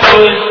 کوئی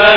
میں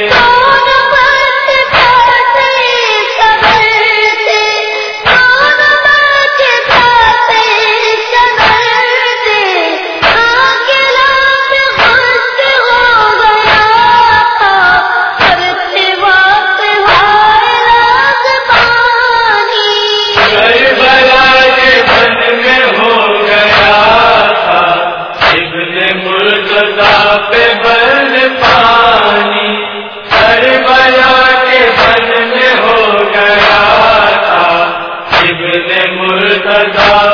کا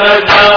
کر